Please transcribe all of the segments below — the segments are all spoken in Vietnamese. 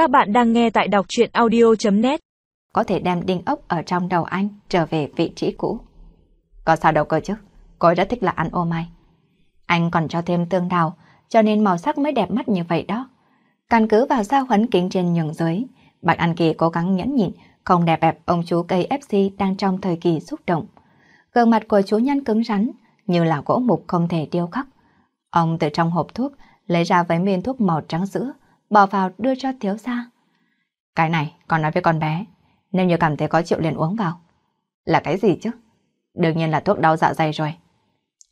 Các bạn đang nghe tại đọc chuyện audio.net Có thể đem đinh ốc ở trong đầu anh trở về vị trí cũ. Có sao đâu cơ chứ, cô ấy rất thích là ăn ô mai. Anh còn cho thêm tương đào, cho nên màu sắc mới đẹp mắt như vậy đó. Căn cứ vào sao huấn kính trên nhường dưới, Bạch An Kỳ cố gắng nhẫn nhịn, không đẹp bẹp ông chú cây FC đang trong thời kỳ xúc động. Gương mặt của chú nhân cứng rắn, như là gỗ mục không thể điêu khắc. Ông từ trong hộp thuốc lấy ra với miên thuốc màu trắng sữa, bỏ vào đưa cho thiếu gia. Cái này còn nói với con bé, nếu như cảm thấy có chịu liền uống vào. Là cái gì chứ? Đương nhiên là thuốc đau dạ dày rồi.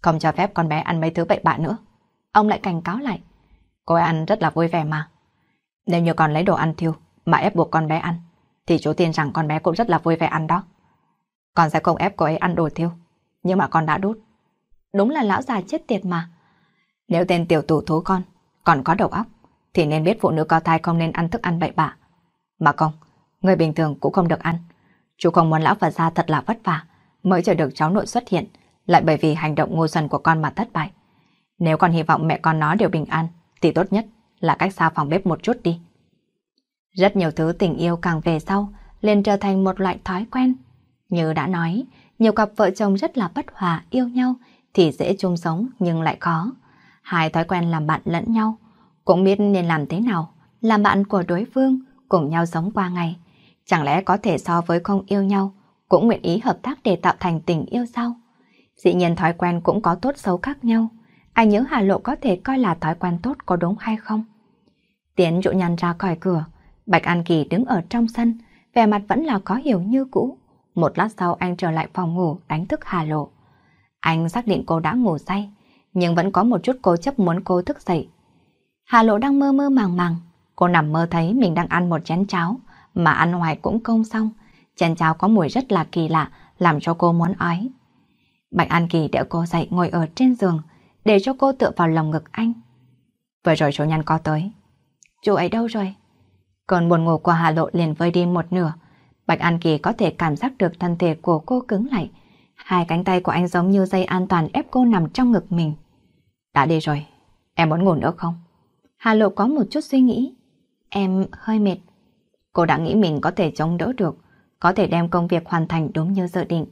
Không cho phép con bé ăn mấy thứ bậy bạ nữa. Ông lại cảnh cáo lại. Cô ấy ăn rất là vui vẻ mà. Nếu như còn lấy đồ ăn thiêu mà ép buộc con bé ăn, thì chú tin rằng con bé cũng rất là vui vẻ ăn đó. Con sẽ không ép cô ấy ăn đồ thiêu, nhưng mà con đã đút. Đúng là lão già chết tiệt mà. Nếu tên tiểu tù thú con còn có đầu óc, thì nên biết phụ nữ có thai không nên ăn thức ăn bậy bạ. Mà không, người bình thường cũng không được ăn. Chú không muốn lão Phật gia thật là vất vả, mới chờ được cháu nội xuất hiện, lại bởi vì hành động ngu xuẩn của con mà thất bại. Nếu con hy vọng mẹ con nó đều bình an, thì tốt nhất là cách xa phòng bếp một chút đi. Rất nhiều thứ tình yêu càng về sau, liền trở thành một loại thói quen. Như đã nói, nhiều cặp vợ chồng rất là bất hòa yêu nhau thì dễ chung sống nhưng lại khó. Hai thói quen làm bạn lẫn nhau, cũng biết nên làm thế nào, làm bạn của đối phương, cùng nhau sống qua ngày. Chẳng lẽ có thể so với không yêu nhau, cũng nguyện ý hợp tác để tạo thành tình yêu sao? Dĩ nhiên thói quen cũng có tốt xấu khác nhau. Anh nhớ Hà Lộ có thể coi là thói quen tốt có đúng hay không? Tiến dụ nhăn ra khỏi cửa, Bạch An Kỳ đứng ở trong sân, vẻ mặt vẫn là có hiểu như cũ. Một lát sau anh trở lại phòng ngủ đánh thức Hà Lộ. Anh xác định cô đã ngủ say, nhưng vẫn có một chút cố chấp muốn cô thức dậy. Hà Lộ đang mơ mơ màng màng, cô nằm mơ thấy mình đang ăn một chén cháo, mà ăn hoài cũng không xong. Chén cháo có mùi rất là kỳ lạ, làm cho cô muốn ói. Bạch An Kỳ đỡ cô dậy ngồi ở trên giường, để cho cô tựa vào lòng ngực anh. Vừa rồi chủ nhân có tới. Chú ấy đâu rồi? Còn buồn ngủ của Hà Lộ liền vơi đi một nửa. Bạch An Kỳ có thể cảm giác được thân thể của cô cứng lại. Hai cánh tay của anh giống như dây an toàn ép cô nằm trong ngực mình. Đã đi rồi, em muốn ngủ nữa không? Hà Lộ có một chút suy nghĩ. Em hơi mệt. Cô đã nghĩ mình có thể chống đỡ được, có thể đem công việc hoàn thành đúng như dự định.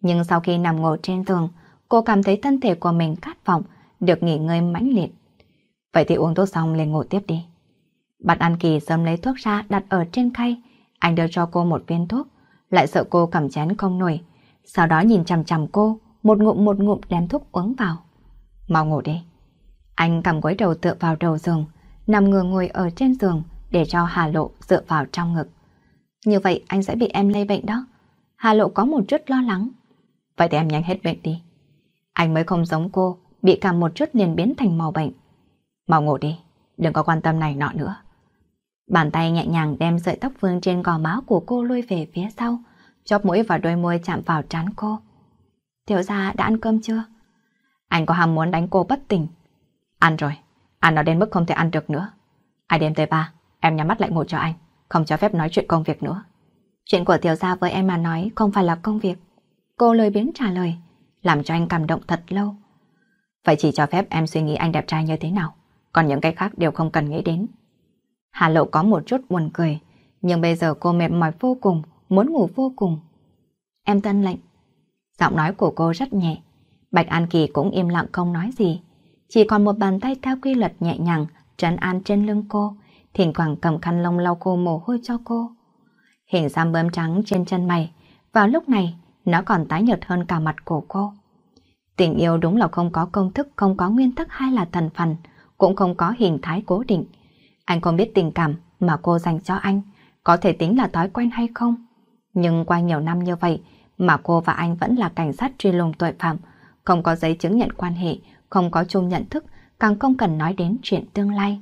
Nhưng sau khi nằm ngồi trên giường, cô cảm thấy thân thể của mình khát vọng, được nghỉ ngơi mãnh liệt. Vậy thì uống thuốc xong lên ngủ tiếp đi. Bạch An Kỳ sớm lấy thuốc ra đặt ở trên khay. Anh đưa cho cô một viên thuốc, lại sợ cô cầm chén không nổi. Sau đó nhìn chằm chằm cô, một ngụm một ngụm đem thuốc uống vào. Mau ngủ đi. Anh cầm gối đầu tựa vào đầu giường, nằm ngửa ngồi ở trên giường để cho Hà Lộ dựa vào trong ngực. Như vậy anh sẽ bị em lây bệnh đó. Hà Lộ có một chút lo lắng. Vậy thì em nhanh hết bệnh đi. Anh mới không giống cô, bị cảm một chút liền biến thành màu bệnh. Mau ngủ đi, đừng có quan tâm này nọ nữa. Bàn tay nhẹ nhàng đem sợi tóc vương trên gò má của cô lôi về phía sau, chóp mũi và đôi môi chạm vào trán cô. Tiểu gia đã ăn cơm chưa? Anh có ham muốn đánh cô bất tỉnh. Ăn rồi, ăn nó đến mức không thể ăn được nữa. Ai đêm tới ba, em nhắm mắt lại ngủ cho anh, không cho phép nói chuyện công việc nữa. Chuyện của tiểu gia với em mà nói không phải là công việc. Cô lời biến trả lời, làm cho anh cảm động thật lâu. Vậy chỉ cho phép em suy nghĩ anh đẹp trai như thế nào, còn những cái khác đều không cần nghĩ đến. Hà Lộ có một chút buồn cười, nhưng bây giờ cô mệt mỏi vô cùng, muốn ngủ vô cùng. Em tân lệnh. Giọng nói của cô rất nhẹ. Bạch An Kỳ cũng im lặng không nói gì. Chỉ còn một bàn tay theo quy luật nhẹ nhàng trấn an trên lưng cô, thỉnh thoảng cầm khăn lông lau cô mồ hôi cho cô. Hình xăm bơm trắng trên chân mày, vào lúc này nó còn tái nhợt hơn cả mặt của cô. Tình yêu đúng là không có công thức, không có nguyên tắc hay là thần phần, cũng không có hình thái cố định. Anh không biết tình cảm mà cô dành cho anh có thể tính là thói quen hay không. Nhưng qua nhiều năm như vậy mà cô và anh vẫn là cảnh sát truy lùng tội phạm, không có giấy chứng nhận quan hệ, không có chung nhận thức, càng không cần nói đến chuyện tương lai.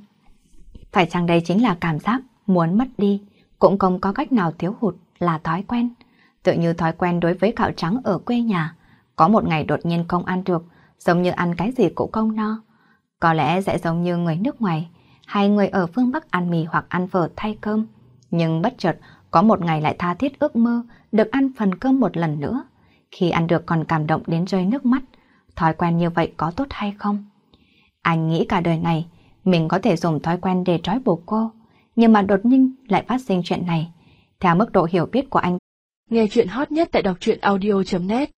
Phải chăng đây chính là cảm giác muốn mất đi, cũng không có cách nào thiếu hụt là thói quen. Tự như thói quen đối với gạo trắng ở quê nhà, có một ngày đột nhiên không ăn được, giống như ăn cái gì cũng không no. Có lẽ sẽ giống như người nước ngoài, hay người ở phương Bắc ăn mì hoặc ăn phở thay cơm. Nhưng bất chợt có một ngày lại tha thiết ước mơ được ăn phần cơm một lần nữa. Khi ăn được còn cảm động đến rơi nước mắt. Thói quen như vậy có tốt hay không? Anh nghĩ cả đời này, mình có thể dùng thói quen để trói buộc cô. Nhưng mà đột nhiên lại phát sinh chuyện này. Theo mức độ hiểu biết của anh. Nghe chuyện hot nhất tại đọc truyện audio.net